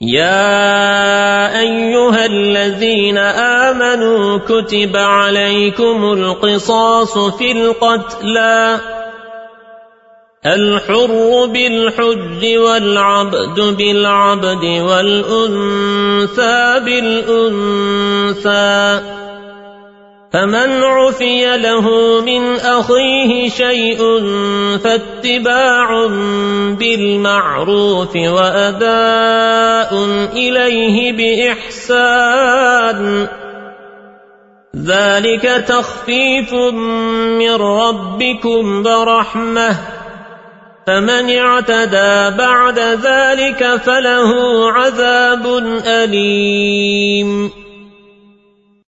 يا أيها الذين آمنوا كتب عليكم القصاص في القتلى الحر بالحج والعبد بالعبد والأنثى بالأنثى فمن عفي له من أخيه شيء فاتباع بالمعروف وأداء إليه بإحسان ذلك تخفيف من ربكم برحمة فمن اعتدى بعد ذلك فله عذاب أليم